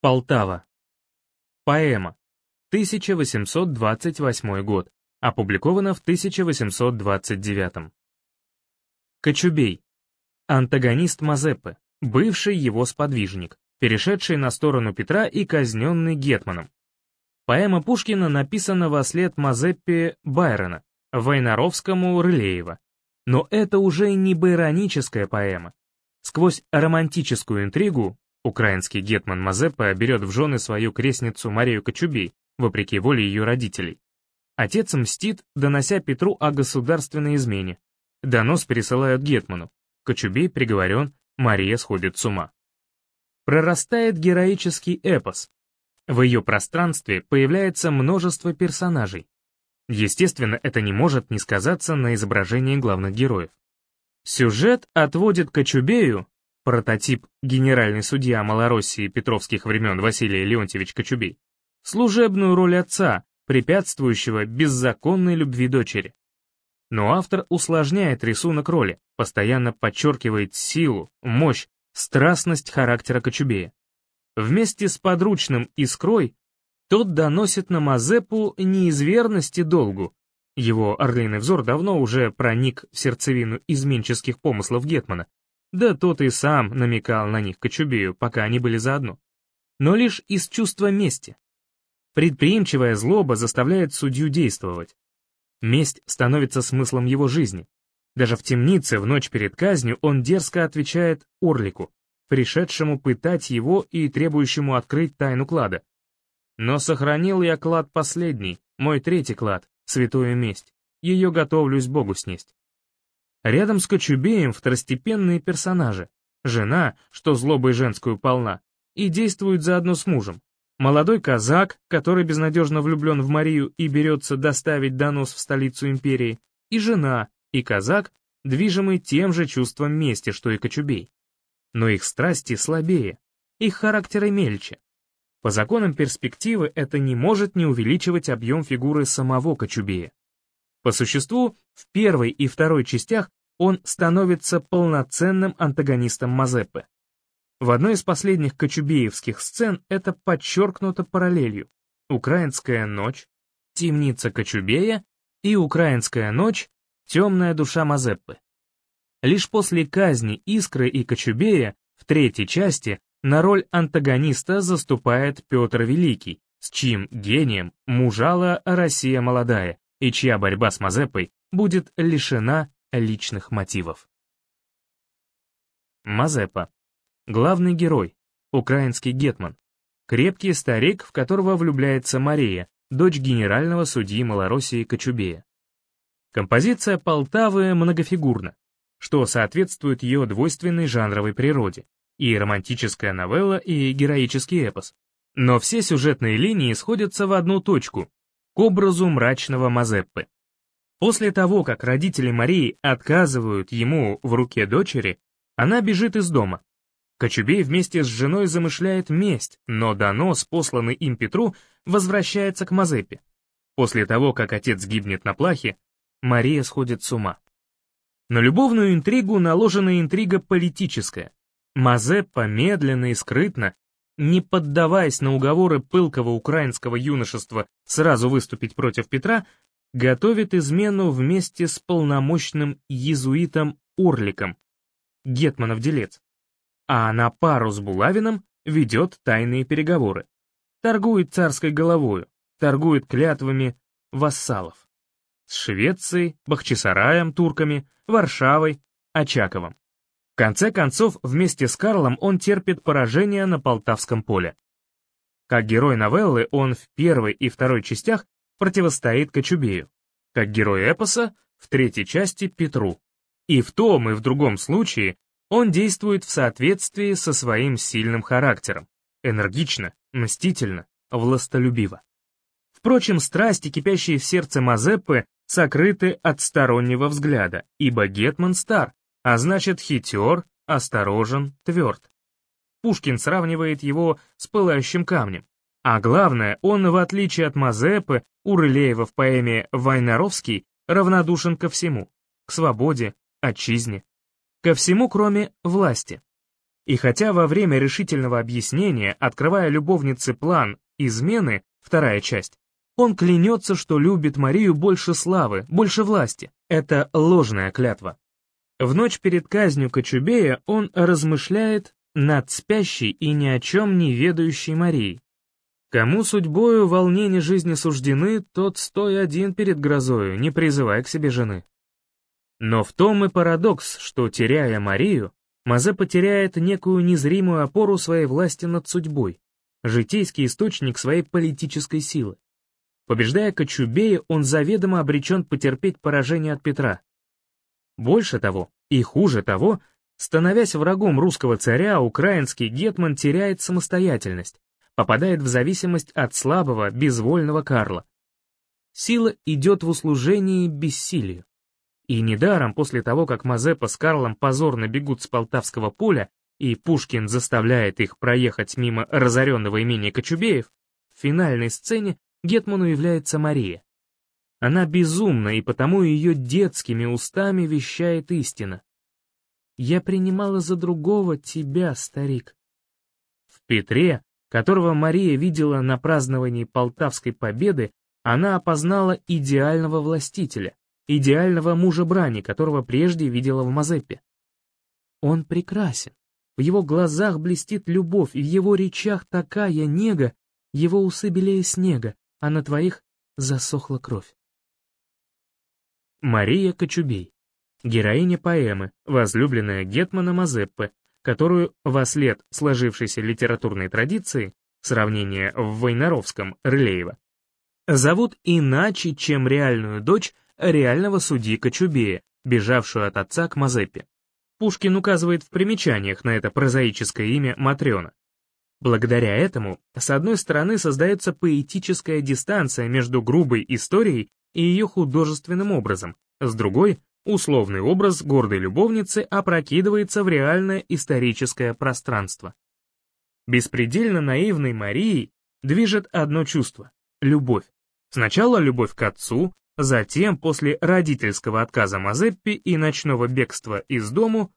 Полтава. Поэма. 1828 год. Опубликована в 1829. Кочубей. Антагонист Мазеппы, бывший его сподвижник, перешедший на сторону Петра и казненный Гетманом. Поэма Пушкина написана во след Мазеппе Байрона, Войнаровскому Рылеева. Но это уже не байроническая поэма. Сквозь романтическую интригу Украинский гетман Мазепа берет в жены свою крестницу Марию Кочубей, вопреки воле ее родителей. Отец мстит, донося Петру о государственной измене. Донос пересылают гетману. Кочубей приговорен, Мария сходит с ума. Прорастает героический эпос. В ее пространстве появляется множество персонажей. Естественно, это не может не сказаться на изображении главных героев. Сюжет отводит Кочубею прототип генеральный судья Малороссии петровских времен Василий Леонтьевич Кочубей, служебную роль отца, препятствующего беззаконной любви дочери. Но автор усложняет рисунок роли, постоянно подчеркивает силу, мощь, страстность характера Кочубея. Вместе с подручным Искрой тот доносит на Мазепу не из верности долгу, его орлиный взор давно уже проник в сердцевину изменческих помыслов Гетмана, да тот и сам намекал на них Кочубею, пока они были заодно. Но лишь из чувства мести. Предприимчивая злоба заставляет судью действовать. Месть становится смыслом его жизни. Даже в темнице в ночь перед казнью он дерзко отвечает Орлику, пришедшему пытать его и требующему открыть тайну клада. Но сохранил я клад последний, мой третий клад, святую месть. Ее готовлюсь Богу снесть. Рядом с Кочубеем второстепенные персонажи. Жена, что злобой женскую полна, и действует заодно с мужем. Молодой казак, который безнадежно влюблен в Марию и берется доставить донос в столицу империи, и жена, и казак, движимый тем же чувством мести, что и Кочубей. Но их страсти слабее, их характеры мельче. По законам перспективы это не может не увеличивать объем фигуры самого Кочубея. По существу, в первой и второй частях он становится полноценным антагонистом Мазеппы. В одной из последних кочубеевских сцен это подчеркнуто параллелью. «Украинская ночь», «Темница Кочубея» и «Украинская ночь», «Темная душа Мазеппы». Лишь после казни Искры и Кочубея в третьей части на роль антагониста заступает Петр Великий, с чьим гением мужала Россия молодая, и чья борьба с Мазепой будет лишена личных мотивов. Мазепа. Главный герой, украинский гетман. Крепкий старик, в которого влюбляется Мария, дочь генерального судьи Малороссии Кочубея. Композиция Полтавы многофигурна, что соответствует ее двойственной жанровой природе, и романтическая новелла, и героический эпос. Но все сюжетные линии сходятся в одну точку, к образу мрачного Мазеппы. После того, как родители Марии отказывают ему в руке дочери, она бежит из дома. Кочубей вместе с женой замышляет месть, но донос, посланный им Петру, возвращается к Мазеппе. После того, как отец гибнет на плахе, Мария сходит с ума. На любовную интригу наложена интрига политическая. Мазеппа медленно и скрытно не поддаваясь на уговоры пылкого украинского юношества сразу выступить против Петра, готовит измену вместе с полномочным иезуитом Орликом, Гетманов делец, а на пару с Булавиным ведет тайные переговоры, торгует царской головою, торгует клятвами вассалов. С Швецией, Бахчисараем, турками, Варшавой, Очаковым. Конце концов, вместе с Карлом он терпит поражение на Полтавском поле. Как герой новеллы он в первой и второй частях противостоит Кочубею, как герой эпоса в третьей части Петру. И в том и в другом случае он действует в соответствии со своим сильным характером, энергично, мстительно, властолюбиво. Впрочем, страсти, кипящие в сердце Мазеппы, сокрыты от стороннего взгляда, ибо Гетман стар, а значит хитер, осторожен, тверд. Пушкин сравнивает его с пылающим камнем. А главное, он, в отличие от Мазепы, у Рылеева в поэме «Войнаровский», равнодушен ко всему, к свободе, отчизне, ко всему, кроме власти. И хотя во время решительного объяснения, открывая любовнице план измены, вторая часть, он клянется, что любит Марию больше славы, больше власти. Это ложная клятва. В ночь перед казнью Кочубея он размышляет над спящей и ни о чем не ведающей Марией. Кому судьбою волнения жизни суждены, тот стой один перед грозою, не призывая к себе жены. Но в том и парадокс, что, теряя Марию, Мазе потеряет некую незримую опору своей власти над судьбой, житейский источник своей политической силы. Побеждая Кочубея, он заведомо обречен потерпеть поражение от Петра. Больше того, и хуже того, становясь врагом русского царя, украинский гетман теряет самостоятельность, попадает в зависимость от слабого, безвольного Карла. Сила идет в услужении бессилию. И недаром после того, как Мазепа с Карлом позорно бегут с Полтавского поля, и Пушкин заставляет их проехать мимо разоренного имения Кочубеев, в финальной сцене Гетману является Мария. Она безумна, и потому ее детскими устами вещает истина. «Я принимала за другого тебя, старик». В Петре, которого Мария видела на праздновании Полтавской победы, она опознала идеального властителя, идеального мужа-брани, которого прежде видела в Мазеппе. Он прекрасен. В его глазах блестит любовь, и в его речах такая нега, его усы белее снега, а на твоих засохла кровь. Мария Кочубей. Героиня поэмы, возлюбленная Гетмана Мазеппе, которую, во след сложившейся литературной традиции, сравнение в Войнаровском Рылеева, зовут иначе, чем реальную дочь реального судьи Кочубея, бежавшую от отца к Мазеппе. Пушкин указывает в примечаниях на это прозаическое имя Матрена. Благодаря этому, с одной стороны, создается поэтическая дистанция между грубой историей и ее художественным образом, с другой, условный образ гордой любовницы опрокидывается в реальное историческое пространство. Беспредельно наивной Марией движет одно чувство — любовь. Сначала любовь к отцу, затем, после родительского отказа Мазеппи и ночного бегства из дому,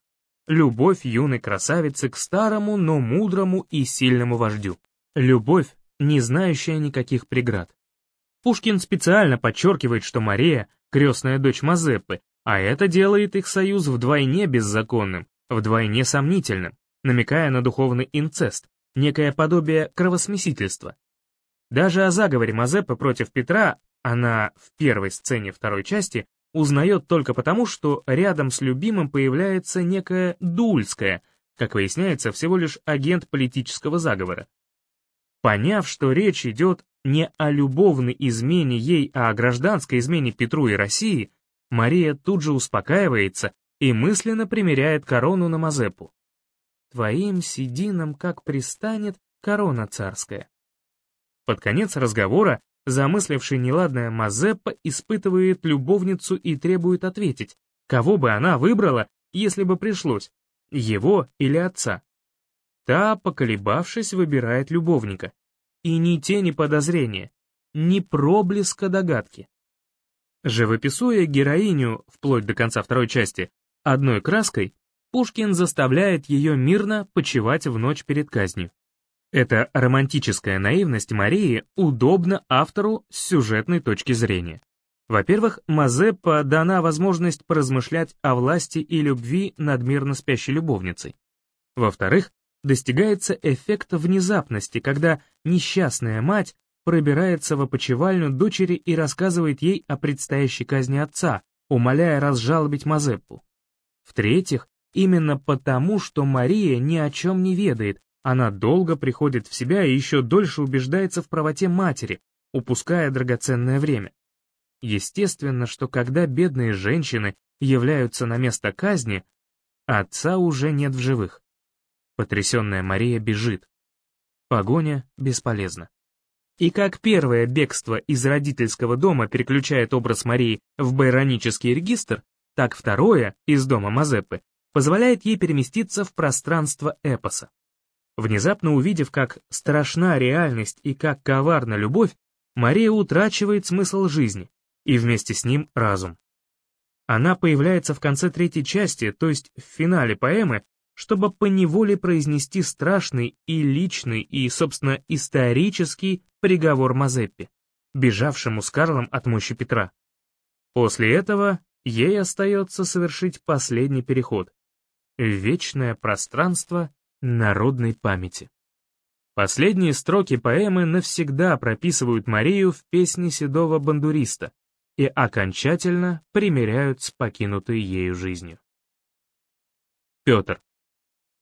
Любовь юной красавицы к старому, но мудрому и сильному вождю. Любовь, не знающая никаких преград. Пушкин специально подчеркивает, что Мария — крестная дочь Мазеппы, а это делает их союз вдвойне беззаконным, вдвойне сомнительным, намекая на духовный инцест, некое подобие кровосмесительства. Даже о заговоре Мазеппы против Петра она в первой сцене второй части узнает только потому, что рядом с любимым появляется некая Дульская, как выясняется, всего лишь агент политического заговора. Поняв, что речь идет не о любовной измене ей, а о гражданской измене Петру и России, Мария тут же успокаивается и мысленно примеряет корону на Мазепу. «Твоим сединам, как пристанет, корона царская». Под конец разговора Замысливший неладное Мазеппа испытывает любовницу и требует ответить, кого бы она выбрала, если бы пришлось, его или отца. Та, поколебавшись, выбирает любовника. И ни тени подозрения, ни проблеска догадки. Живописуя героиню, вплоть до конца второй части, одной краской, Пушкин заставляет ее мирно почивать в ночь перед казнью. Эта романтическая наивность Марии удобна автору с сюжетной точки зрения. Во-первых, Мазеппа дана возможность поразмышлять о власти и любви над мирно спящей любовницей. Во-вторых, достигается эффект внезапности, когда несчастная мать пробирается в опочивальню дочери и рассказывает ей о предстоящей казни отца, умоляя разжалобить Мазеппу. В-третьих, именно потому, что Мария ни о чем не ведает, она долго приходит в себя и еще дольше убеждается в правоте матери, упуская драгоценное время. Естественно, что когда бедные женщины являются на место казни, отца уже нет в живых. Потрясенная Мария бежит. Погоня бесполезна. И как первое бегство из родительского дома переключает образ Марии в байронический регистр, так второе, из дома Мазеппы, позволяет ей переместиться в пространство эпоса. Внезапно увидев, как страшна реальность и как коварна любовь, Мария утрачивает смысл жизни, и вместе с ним разум. Она появляется в конце третьей части, то есть в финале поэмы, чтобы поневоле произнести страшный и личный, и, собственно, исторический приговор Мазеппе, бежавшему с Карлом от мощи Петра. После этого ей остается совершить последний переход вечное пространство народной памяти. Последние строки поэмы навсегда прописывают Марию в песне седого бандуриста и окончательно примиряют с покинутой ею жизнью. Петр.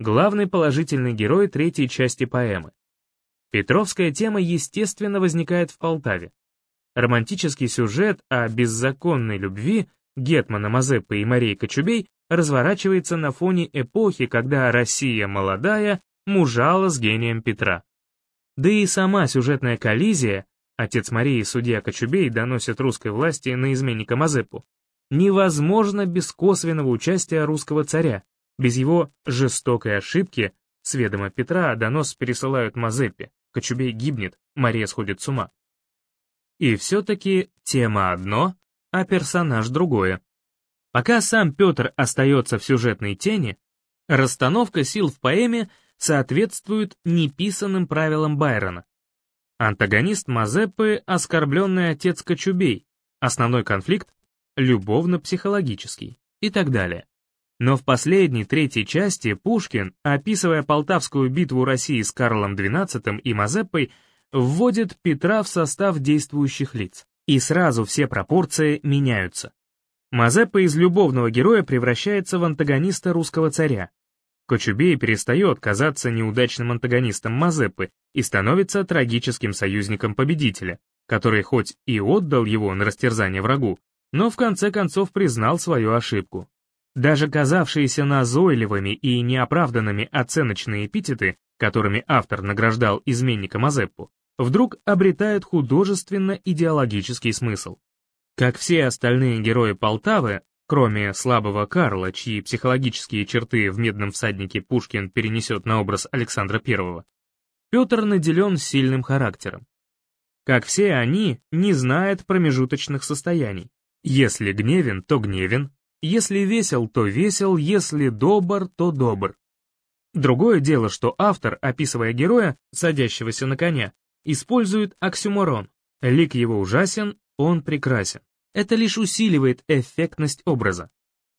Главный положительный герой третьей части поэмы. Петровская тема естественно возникает в Полтаве. Романтический сюжет о беззаконной любви Гетмана Мазеппы и Марии Кочубей разворачивается на фоне эпохи, когда Россия молодая мужала с гением Петра. Да и сама сюжетная коллизия, отец Марии судья Кочубей доносят русской власти на изменника Мазепу, невозможно без косвенного участия русского царя, без его жестокой ошибки, с ведома Петра донос пересылают Мазепе, Кочубей гибнет, Мария сходит с ума. И все-таки тема одно, а персонаж другое. Пока сам Петр остается в сюжетной тени, расстановка сил в поэме соответствует неписанным правилам Байрона. Антагонист Мазеппы — оскорбленный отец Кочубей, основной конфликт — любовно-психологический и так далее. Но в последней, третьей части Пушкин, описывая Полтавскую битву России с Карлом XII и Мазеппой, вводит Петра в состав действующих лиц. И сразу все пропорции меняются. Мазеппа из любовного героя превращается в антагониста русского царя. Кочубей перестает казаться неудачным антагонистом Мазеппы и становится трагическим союзником победителя, который хоть и отдал его на растерзание врагу, но в конце концов признал свою ошибку. Даже казавшиеся назойливыми и неоправданными оценочные эпитеты, которыми автор награждал изменника Мазеппу, вдруг обретают художественно-идеологический смысл. Как все остальные герои Полтавы, кроме слабого Карла, чьи психологические черты в «Медном всаднике» Пушкин перенесет на образ Александра I, Петр наделен сильным характером. Как все они, не знает промежуточных состояний. Если гневен, то гневен, если весел, то весел, если добр, то добр. Другое дело, что автор, описывая героя, садящегося на коня, использует оксюморон. Лик его ужасен, он прекрасен. Это лишь усиливает эффектность образа.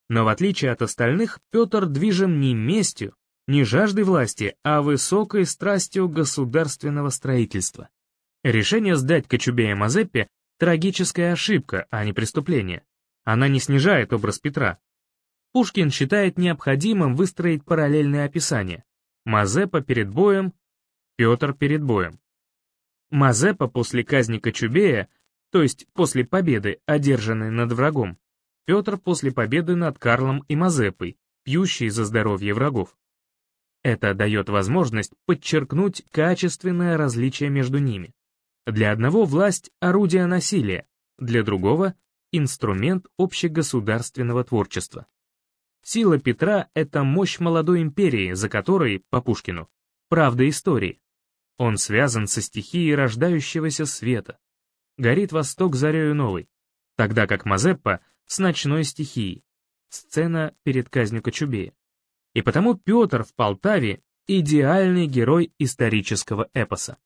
Но в отличие от остальных, Петр движим не местью, не жаждой власти, а высокой страстью государственного строительства. Решение сдать Кочубея Мазеппе — трагическая ошибка, а не преступление. Она не снижает образ Петра. Пушкин считает необходимым выстроить параллельное описание. Мазепа перед боем, Петр перед боем. Мазепа после казни Кочубея то есть после победы, одержанной над врагом, Петр после победы над Карлом и Мазепой, пьющий за здоровье врагов. Это дает возможность подчеркнуть качественное различие между ними. Для одного власть — орудие насилия, для другого — инструмент общегосударственного творчества. Сила Петра — это мощь молодой империи, за которой, по Пушкину, правда истории. Он связан со стихией рождающегося света, горит восток зарею новой, тогда как Мазеппа с ночной стихией, сцена перед казнью Кочубея. И потому Петр в Полтаве — идеальный герой исторического эпоса.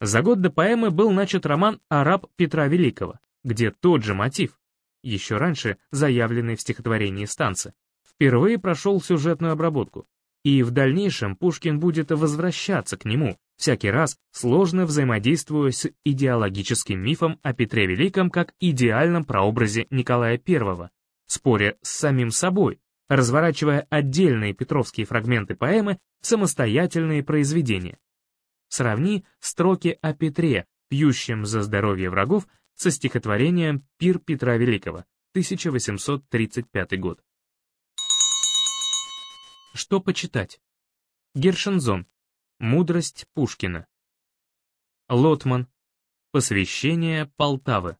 За год до поэмы был начат роман «Араб Петра Великого», где тот же мотив, еще раньше заявленный в стихотворении станции, впервые прошел сюжетную обработку, и в дальнейшем Пушкин будет возвращаться к нему, всякий раз сложно взаимодействуя с идеологическим мифом о Петре Великом как идеальном прообразе Николая I, споря с самим собой, разворачивая отдельные петровские фрагменты поэмы в самостоятельные произведения. Сравни строки о Петре, пьющем за здоровье врагов, со стихотворением «Пир Петра Великого», 1835 год. Что почитать? Гершензон. Мудрость Пушкина. Лотман. Посвящение Полтавы.